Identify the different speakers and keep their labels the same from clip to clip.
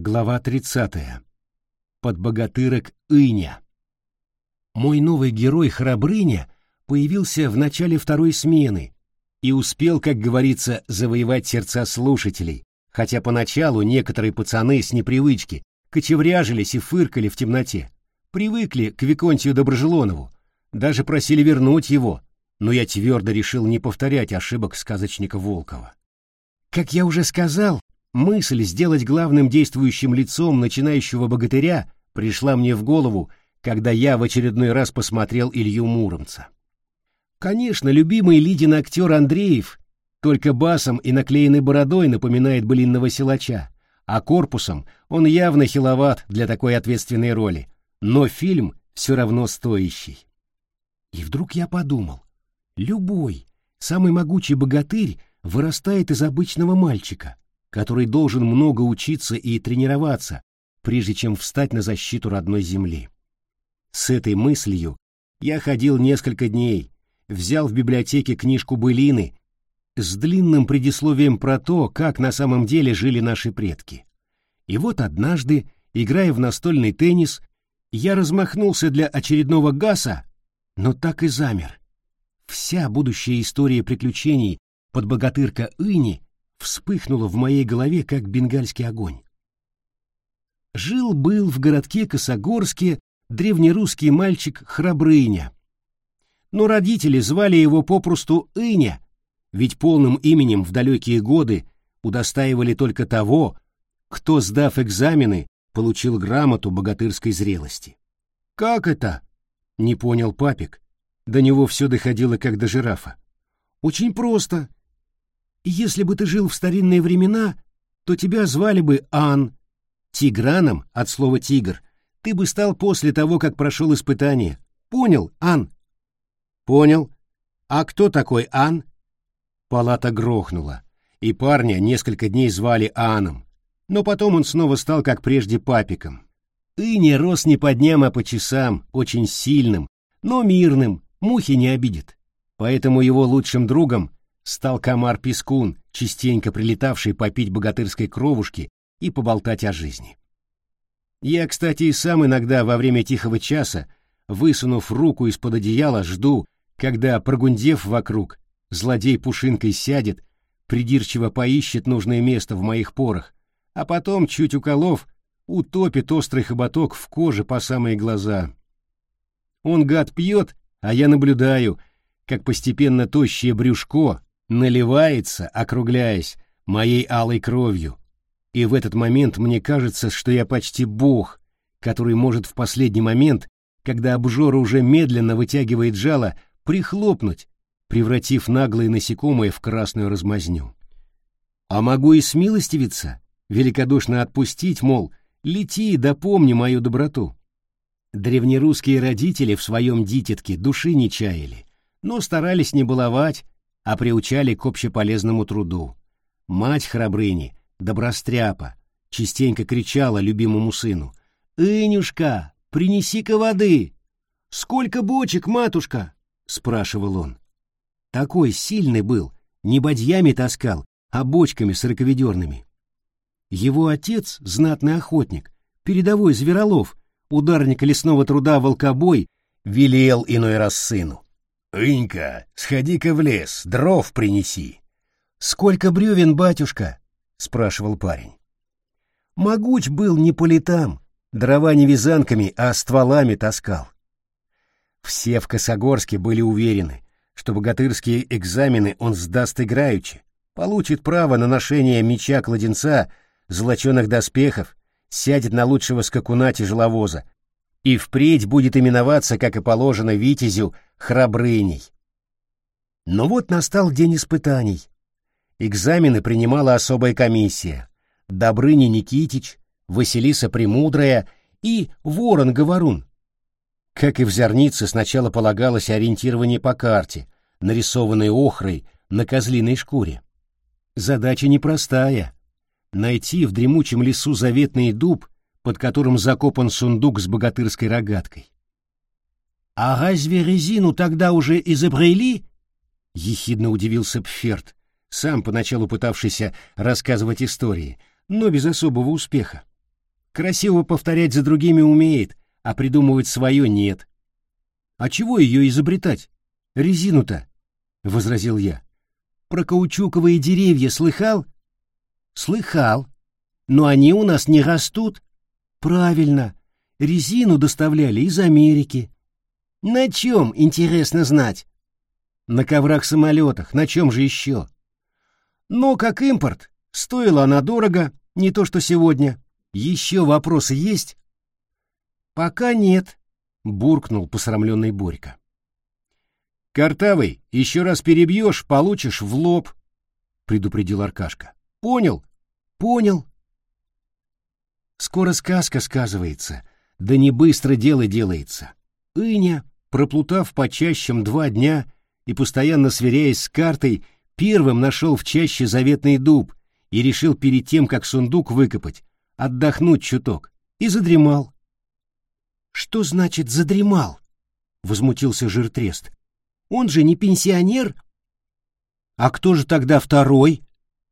Speaker 1: Глава 30. Подбогатырок Иня. Мой новый герой Храбрыня появился в начале второй смены и успел, как говорится, завоевать сердца слушателей, хотя поначалу некоторые пацаны с непривычки кочевряжились и фыркали в темноте. Привыкли к Виконтию Доброжелонову, даже просили вернуть его, но я твердо решил не повторять ошибок сказочника Волкова. Как я уже сказал, мысль сделать главным действующим лицом начинающего богатыря пришла мне в голову, когда я в очередной раз посмотрел Илью Муромца. Конечно, любимый Лидин актер Андреев только басом и наклеенной бородой напоминает былинного силача, а корпусом он явно хиловат для такой ответственной роли, но фильм все равно стоящий. И вдруг я подумал, любой, самый могучий богатырь вырастает из обычного мальчика, который должен много учиться и тренироваться, прежде чем встать на защиту родной земли. С этой мыслью я ходил несколько дней, взял в библиотеке книжку былины с длинным предисловием про то, как на самом деле жили наши предки. И вот однажды, играя в настольный теннис, я размахнулся для очередного гаса, но так и замер. Вся будущая история приключений под богатырка Ини вспыхнула в моей голове, как бенгальский огонь. Жил-был в городке Косогорске древнерусский мальчик Храбрыня. Но родители звали его попросту Иня, ведь полным именем в далекие годы удостаивали только того, кто, сдав экзамены, получил грамоту богатырской зрелости. «Как это?» — не понял папик. До него все доходило, как до жирафа. «Очень просто. Если бы ты жил в старинные времена, то тебя звали бы Ан. Тиграном, от слова «тигр», ты бы стал после того, как прошел испытание. Понял, Ан?» «Понял. А кто такой Ан?» Палата грохнула, и парня несколько дней звали Аном, но потом он снова стал, как прежде, папиком. И не рос не по дням, а по часам, очень сильным, но мирным, мухи не обидит. Поэтому его лучшим другом стал комар-пескун, частенько прилетавший попить богатырской кровушки и поболтать о жизни. Я, кстати, и сам иногда во время тихого часа, высунув руку из-под одеяла, жду, когда, прогундев вокруг, Злодей пушинкой сядет, придирчиво поищет нужное место в моих порах, а потом, чуть уколов, утопит острый хоботок в коже по самые глаза. Он, гад, пьет, а я наблюдаю, как постепенно тощее брюшко наливается, округляясь, моей алой кровью. И в этот момент мне кажется, что я почти бог, который может в последний момент, когда обжора уже медленно вытягивает жало, прихлопнуть, превратив наглые насекомые в красную размазню. А могу и смилостивиться, великодушно отпустить, мол, лети да помни мою доброту. Древнерусские родители в своем дитятке души не чаяли, но старались не баловать, а приучали к общеполезному труду. Мать храбрыни, добростряпа, частенько кричала любимому сыну, «Инюшка, принеси-ка воды!» «Сколько бочек, матушка?» — спрашивал он. Такой сильный был, не бадьями таскал, а бочками сороковедерными. Его отец, знатный охотник, передовой зверолов, ударник лесного труда волкобой, велел иной раз сыну. «Инька, сходи-ка в лес, дров принеси». «Сколько бревен, батюшка?» — спрашивал парень. Могуч был не по летам, дрова не вязанками, а стволами таскал. Все в Косогорске были уверены, что богатырские экзамены он сдаст играючи, получит право на ношение меча-кладенца, золоченых доспехов, сядет на лучшего скакуна тяжеловоза и впредь будет именоваться, как и положено Витязю, храбрыней. Но вот настал день испытаний. Экзамены принимала особая комиссия. Добрыня Никитич, Василиса Премудрая и Ворон-Говорун, как и в зернице, сначала полагалось ориентирование по карте, нарисованной охрой на козлиной шкуре. Задача непростая — найти в дремучем лесу заветный дуб, под которым закопан сундук с богатырской рогаткой. «А разве резину тогда уже изобрели?» — ехидно удивился Пферт, сам поначалу пытавшийся рассказывать истории, но без особого успеха. Красиво повторять за другими умеет, а придумывать свое нет. А чего ее изобретать? Резину-то, — возразил я. Про каучуковые деревья слыхал? Слыхал. Но они у нас не растут. Правильно. Резину доставляли из Америки. На чем, интересно знать? На коврах-самолетах, на чем же еще? Но как импорт, стоила она дорого, не то что сегодня. Еще вопросы есть? Пока нет, буркнул посрамленный Борька. Картавый, еще раз перебьешь, получишь в лоб, предупредил Аркашка. Понял? Понял. Скоро сказка сказывается, да не быстро дело делается. Иня, проплутав по чащам два дня и постоянно сверяясь с картой, первым нашел в чаще заветный дуб и решил перед тем, как сундук выкопать, отдохнуть чуток, и задремал. «Что значит задремал?» — возмутился жиртрест. «Он же не пенсионер». «А кто же тогда второй?»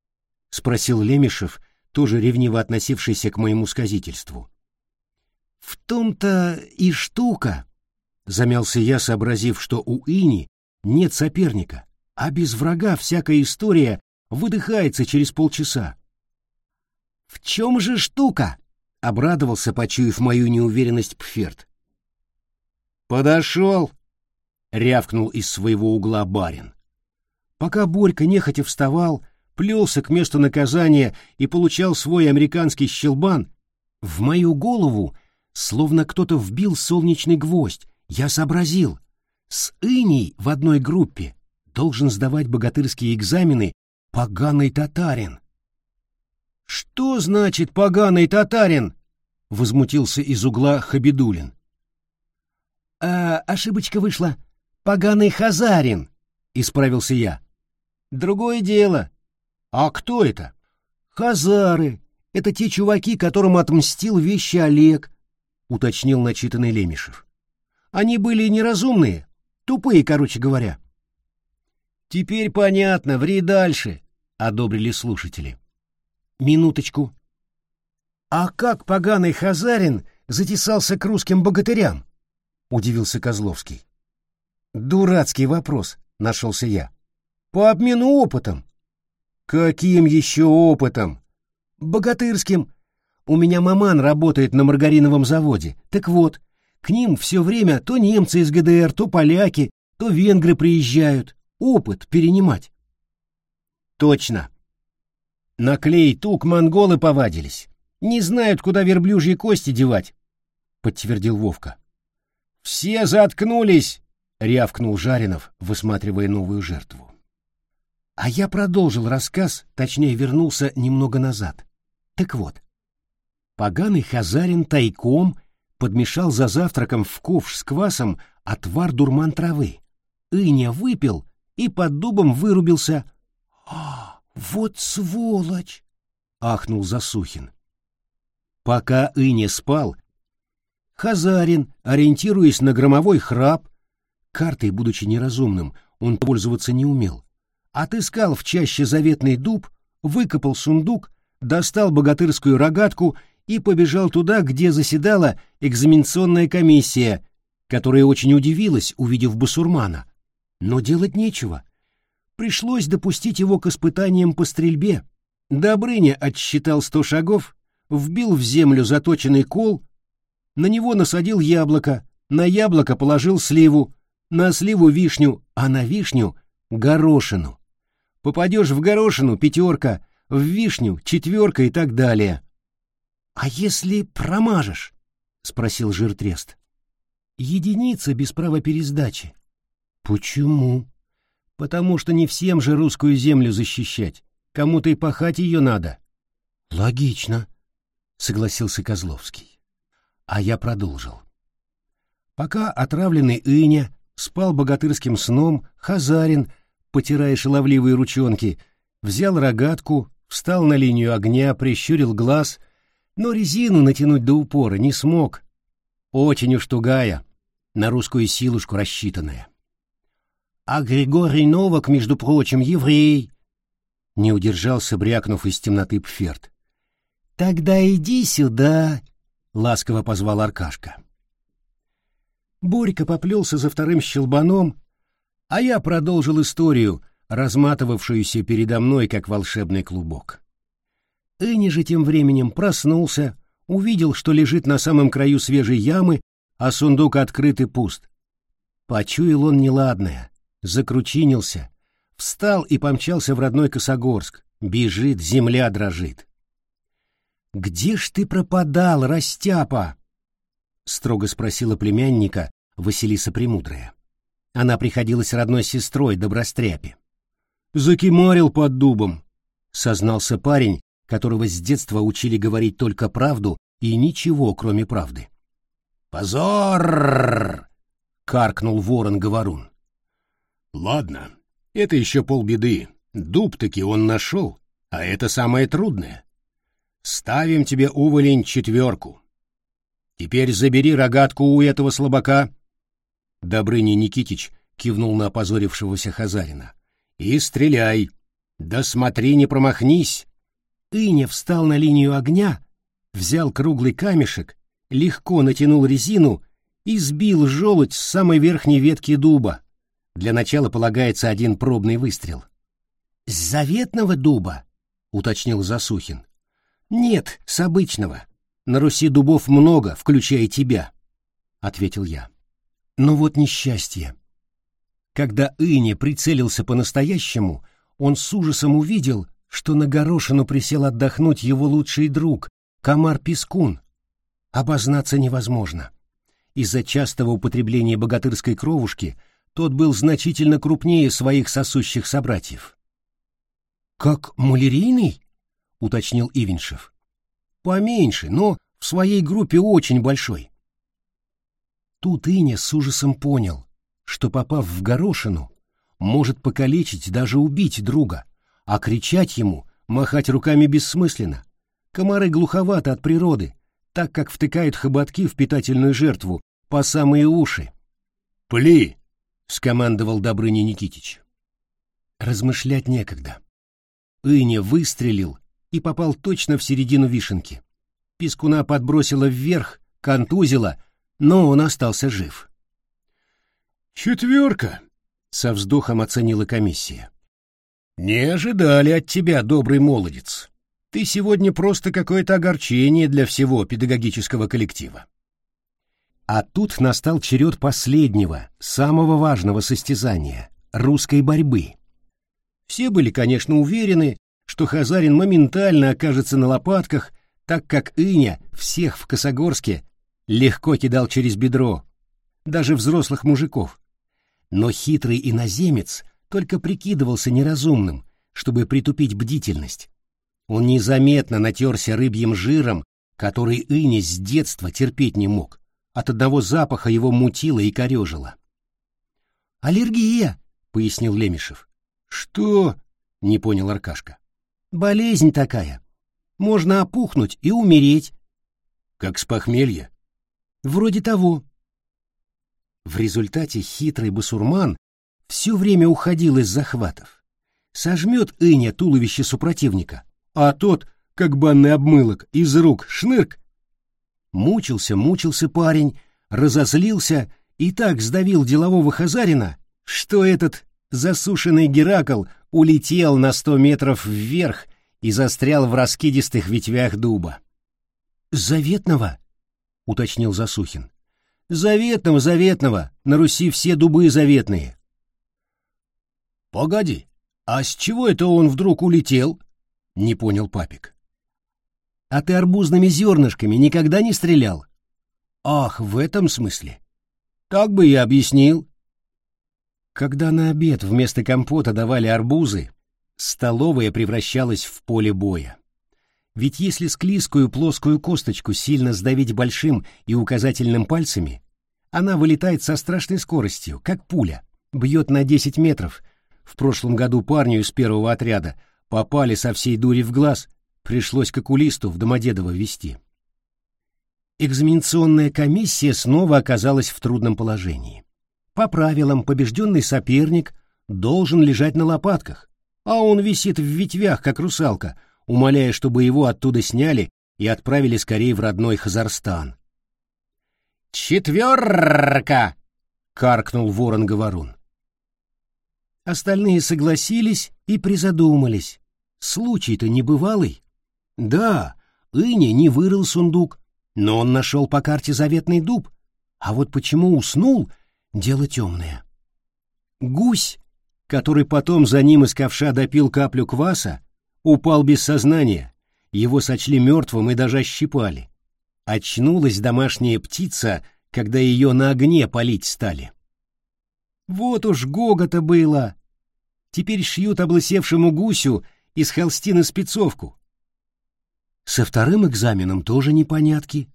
Speaker 1: — спросил Лемешев, тоже ревниво относившийся к моему сказительству. «В том-то и штука», — замялся я, сообразив, что у Ини нет соперника, а без врага всякая история выдыхается через полчаса. «В чем же штука?» — обрадовался, почуяв мою неуверенность Пферт. «Подошел!» — рявкнул из своего угла барин. Пока Борька нехотя вставал, плелся к месту наказания и получал свой американский щелбан, в мою голову словно кто-то вбил солнечный гвоздь. Я сообразил. С Иней в одной группе должен сдавать богатырские экзамены поганый татарин. «Что значит поганый татарин?» — возмутился из угла Хабидулин. «А, ошибочка вышла. Поганый хазарин», — исправился я. «Другое дело. А кто это?» «Хазары. Это те чуваки, которым отмстил вещи Олег», — уточнил начитанный Лемешев. «Они были неразумные, тупые, короче говоря». «Теперь понятно, ври дальше», — одобрили слушатели. Минуточку. А как поганый Хазарин затесался к русским богатырям? Удивился Козловский. Дурацкий вопрос, нашелся я. По обмену опытом. Каким еще опытом? Богатырским. У меня маман работает на маргариновом заводе. Так вот, к ним все время то немцы из ГДР, то поляки, то венгры приезжают. Опыт перенимать. Точно. На клей тук монголы повадились. Не знают, куда верблюжьи кости девать, — подтвердил Вовка. «Все заткнулись!» — рявкнул Жаринов, высматривая новую жертву. А я продолжил рассказ, точнее вернулся немного назад. Так вот, поганый хазарин тайком подмешал за завтраком в ковш с квасом отвар дурман травы. Иня выпил и под дубом вырубился. «А, «Вот сволочь!» — ахнул Засухин. Пока Ине спал, Хазарин, ориентируясь на громовой храп, картой, будучи неразумным, он пользоваться не умел, отыскал в чаще заветный дуб, выкопал сундук, достал богатырскую рогатку и побежал туда, где заседала экзаменационная комиссия, которая очень удивилась, увидев басурмана. Но делать нечего — пришлось допустить его к испытаниям по стрельбе. Добрыня отсчитал сто шагов, вбил в землю заточенный кол, на него насадил яблоко, на яблоко положил сливу, на сливу вишню, а на вишню — горошину. Попадешь в горошину — пятерка, в вишню — четверка и так далее. — А если промажешь? — спросил жиртрест. — Единица без права пересдачи. — Почему? Потому что не всем же русскую землю защищать. Кому-то и пахать ее надо. Логично, согласился Козловский. А я продолжил. Пока отравленный Иня спал богатырским сном, Хазарин, потирая шаловливые ручонки, взял рогатку, встал на линию огня, прищурил глаз, но резину натянуть до упора не смог. Очень уж тугая, на русскую силушку рассчитанная. А Григорий Новак, между прочим, еврей. Не удержался, брякнув из темноты Пферт. Тогда иди сюда, ласково позвал Аркашка. Борька поплелся за вторым щелбаном, а я продолжил историю, разматывавшуюся передо мной, как волшебный клубок. Эни же тем временем проснулся, увидел, что лежит на самом краю свежей ямы, а сундук открыт и пуст. Почуял он неладное, закручинился, встал и помчался в родной Косогорск. Бежит, земля дрожит. «Где ж ты пропадал, растяпа?» — строго спросила племянника Василиса Премудрая. Она приходилась родной сестрой Добростряпе. «Закимарил под дубом», — сознался парень, которого с детства учили говорить только правду и ничего, кроме правды. «Позор!» — каркнул ворон-говорун. «Ладно, это еще полбеды. Дуб-таки он нашел, а это самое трудное. Ставим тебе, уволень, четверку. Теперь забери рогатку у этого слабака». Добрыня Никитич кивнул на опозорившегося Хазарина. «И стреляй. Да смотри, не промахнись». Иня встал на линию огня, взял круглый камешек, легко натянул резину и сбил желудь с самой верхней ветки дуба. Для начала полагается один пробный выстрел. «С заветного дуба?» — уточнил Засухин. «Нет, с обычного. На Руси дубов много, включая тебя», — ответил я. Но вот несчастье. Когда Ине прицелился по-настоящему, он с ужасом увидел, что на горошину присел отдохнуть его лучший друг, комар Пескун. Обознаться невозможно. Из-за частого употребления богатырской кровушки тот был значительно крупнее своих сосущих собратьев. «Как малярийный?» — уточнил Ивеншев. «Поменьше, но в своей группе очень большой». Тут Иня с ужасом понял, что, попав в горошину, может покалечить, даже убить друга, а кричать ему, махать руками бессмысленно. Комары глуховаты от природы, так как втыкают хоботки в питательную жертву по самые уши. «Пли!» — скомандовал Добрыня Никитич. Размышлять некогда. Иня выстрелил и попал точно в середину вишенки. Пискуна подбросила вверх, контузила, но он остался жив. «Четверка!» — со вздохом оценила комиссия. «Не ожидали от тебя, добрый молодец. Ты сегодня просто какое-то огорчение для всего педагогического коллектива. А тут настал черед последнего, самого важного состязания — русской борьбы. Все были, конечно, уверены, что Хазарин моментально окажется на лопатках, так как Иня всех в Косогорске легко кидал через бедро, даже взрослых мужиков. Но хитрый иноземец только прикидывался неразумным, чтобы притупить бдительность. Он незаметно натерся рыбьим жиром, который Иня с детства терпеть не мог от одного запаха его мутило и корежило. «Аллергия», — пояснил Лемешев. «Что?» — не понял Аркашка. «Болезнь такая. Можно опухнуть и умереть». «Как с похмелья?» «Вроде того». В результате хитрый басурман все время уходил из захватов. Сожмет Иня туловище супротивника, а тот, как банный обмылок, из рук шнырк Мучился, мучился парень, разозлился и так сдавил делового Хазарина, что этот засушенный Геракл улетел на сто метров вверх и застрял в раскидистых ветвях дуба. «Заветного?» — уточнил Засухин. «Заветного, заветного! На Руси все дубы заветные!» «Погоди, а с чего это он вдруг улетел?» — не понял папик. А ты арбузными зернышками никогда не стрелял? Ах, в этом смысле. Так бы я объяснил. Когда на обед вместо компота давали арбузы, столовая превращалась в поле боя. Ведь если склизкую плоскую косточку сильно сдавить большим и указательным пальцами, она вылетает со страшной скоростью, как пуля, бьет на 10 метров. В прошлом году парню из первого отряда попали со всей дури в глаз, пришлось к окулисту в Домодедово вести. Экзаменационная комиссия снова оказалась в трудном положении. По правилам, побежденный соперник должен лежать на лопатках, а он висит в ветвях, как русалка, умоляя, чтобы его оттуда сняли и отправили скорее в родной Хазарстан.
Speaker 2: «Четверка!»
Speaker 1: — каркнул ворон-говорун. Остальные согласились и призадумались. Случай-то небывалый. Да, Иня не вырыл сундук, но он нашел по карте заветный дуб. А вот почему уснул — дело темное. Гусь, который потом за ним из ковша допил каплю кваса, упал без сознания. Его сочли мертвым и даже ощипали. Очнулась домашняя птица, когда ее на огне палить стали. Вот уж гога-то было! Теперь шьют облысевшему гусю из холстины спецовку. Со вторым экзаменом тоже непонятки.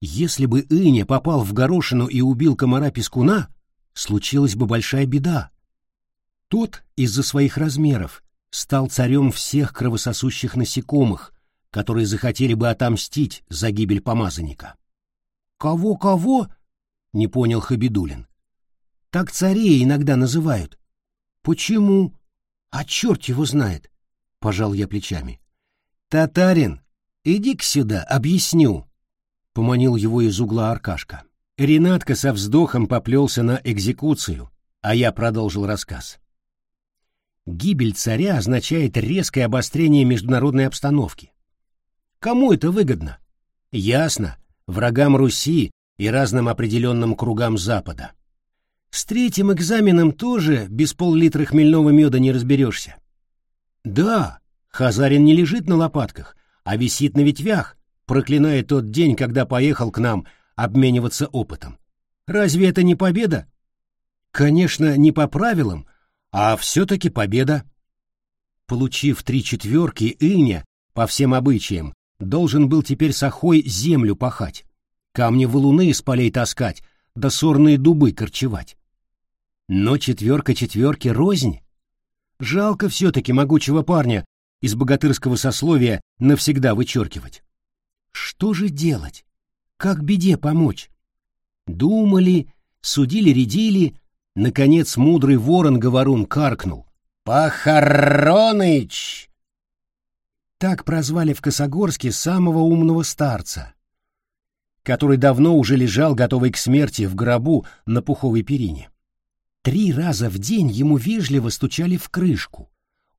Speaker 1: Если бы Иня попал в горошину и убил комара-пескуна, случилась бы большая беда. Тот из-за своих размеров стал царем всех кровососущих насекомых, которые захотели бы отомстить за гибель помазанника. «Кого-кого?» — не понял Хабидулин. «Так царей иногда называют». «Почему?» «А черт его знает», — пожал я плечами. «Татарин, иди-ка сюда, объясню», — поманил его из угла Аркашка. Ренатка со вздохом поплелся на экзекуцию, а я продолжил рассказ. Гибель царя означает резкое обострение международной обстановки. Кому это выгодно? Ясно, врагам Руси и разным определенным кругам Запада. С третьим экзаменом тоже без пол-литра хмельного меда не разберешься. Да, Хазарин не лежит на лопатках, а висит на ветвях, проклиная тот день, когда поехал к нам обмениваться опытом. Разве это не победа? Конечно, не по правилам, а все-таки победа. Получив три четверки, Иня, по всем обычаям, должен был теперь с землю пахать, камни валуны из полей таскать, да сорные дубы корчевать. Но четверка четверки рознь. Жалко все-таки могучего парня из богатырского сословия навсегда вычеркивать. Что же делать? Как беде помочь? Думали, судили-редили, наконец мудрый ворон-говорун каркнул. «Похороныч!» Так прозвали в Косогорске самого умного старца, который давно уже лежал, готовый к смерти, в гробу на пуховой перине. Три раза в день ему вежливо стучали в крышку.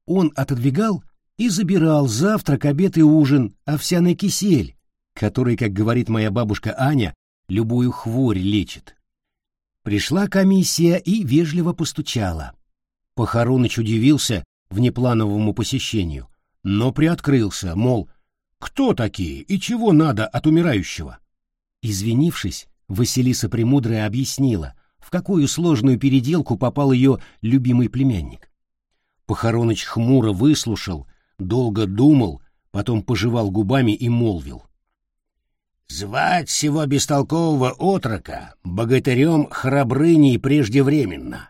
Speaker 1: Он отодвигал и забирал завтрак, обед и ужин, овсяный кисель, который, как говорит моя бабушка Аня, любую хворь лечит. Пришла комиссия и вежливо постучала. Похороныч удивился внеплановому посещению — но приоткрылся, мол, кто такие и чего надо от умирающего? Извинившись, Василиса Премудрая объяснила, в какую сложную переделку попал ее любимый племянник. Похороныч хмуро выслушал, долго думал, потом пожевал губами и молвил. «Звать всего бестолкового отрока богатырем храбрыней преждевременно.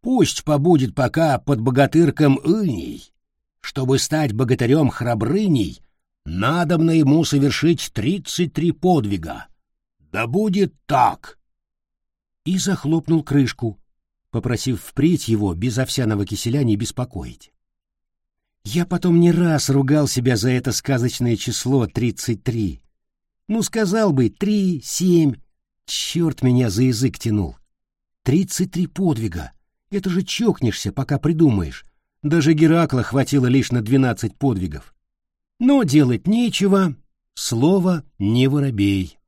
Speaker 1: Пусть побудет пока под богатырком иней, чтобы стать богатырем храбрыней, надобно ему совершить тридцать три подвига. Да будет так!» И захлопнул крышку, попросив впредь его без овсяного киселя не беспокоить. Я потом не раз ругал себя за это сказочное число тридцать три. Ну, сказал бы, три, семь. Черт меня за язык тянул. Тридцать три подвига. Это же чокнешься, пока придумаешь. Даже Геракла хватило лишь на двенадцать подвигов. Но делать нечего, слово не воробей.